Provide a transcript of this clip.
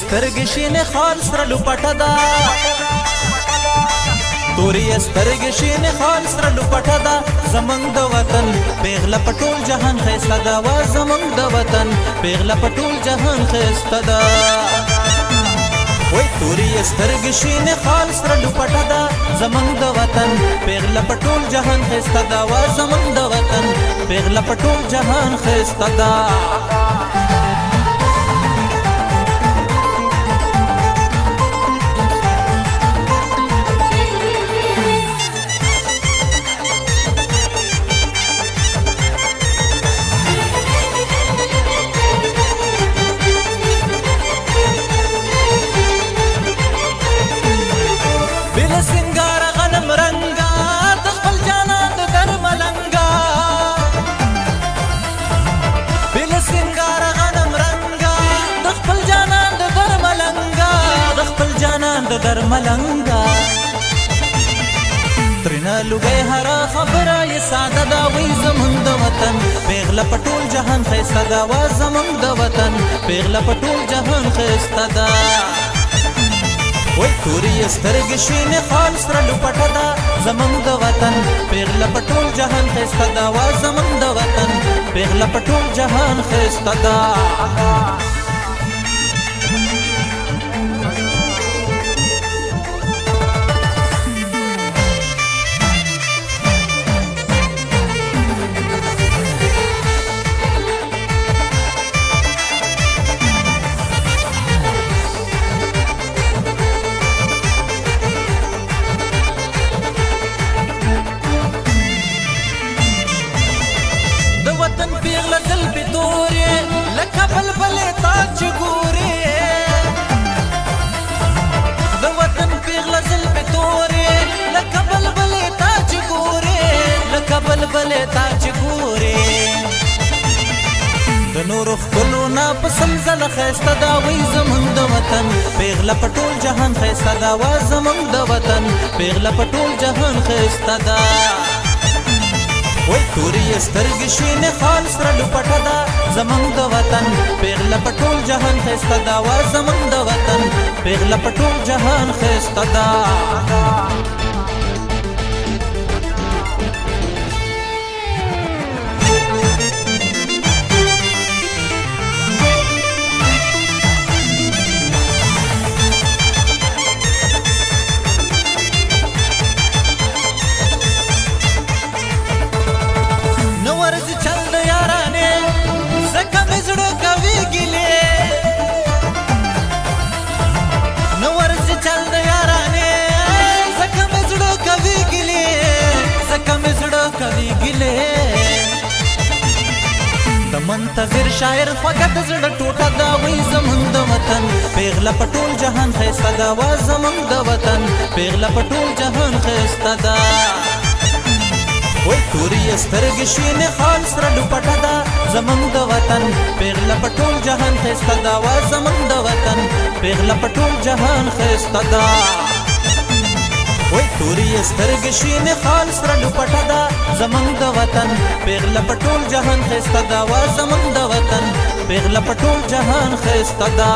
سترګې شینې خال سره لوپټه ده تورې سترګې شینې خال سره لوپټه ده زمنګ د وطن پیغله پټول جهان خېسته ده وا زمنګ د وطن پیغله پټول جهان خېسته ده وای تورې سترګې شینې خال سره لوپټه ده زمنګ د وطن پیغله پټول جهان خېسته ده وا زمنګ د وطن پیغله پټول جهان خېسته ده سر ملنګا ترنه لګي هر خبره یې ساده دا وې زمون د وطن پیغله پټول جهان خيستا دا و زمون د وطن پیغله پټول جهان خيستا دا وای تورې سترګې شینې خال سره لپټه دا زمون د وطن پیغله پټول جهان خيستا دا و زمون د وطن پیغله پټول جهان خيستا دا بلبل تا چې ګورې د نورو خپلو نه په سمزل خیسته دا وای زمونږ د وطن پیغله په ټول جهان خیسته دا وا زمونږ د وطن پیغله په ټول جهان خیسته دا وای تورې سترګې شوې نه خال سره لپټه دا زمونږ د وطن پیغله په ټول جهان خیسته دا وا زمونږ د وطن پیغله په ټول جهان خیسته دا منتظر شاعر خوګه د زړه ټوټه دا وای زمون د وطن پیغله پټول جهان خيسته دا وا زمون د وطن پیغله پټول جهان خيسته دا وای توري سترګې شینه خال سره لپټه دا زمون د وطن پیغله پټول جهان خيسته دا وا زمون د وطن پیغله پټول جهان خيسته دا وای تورې سترګې شینې خال سره لپټه ده زمنګ د وطن پیغله پټول جهان خسته دا وا زمنګ د وطن پیغله پټول جهان خسته ده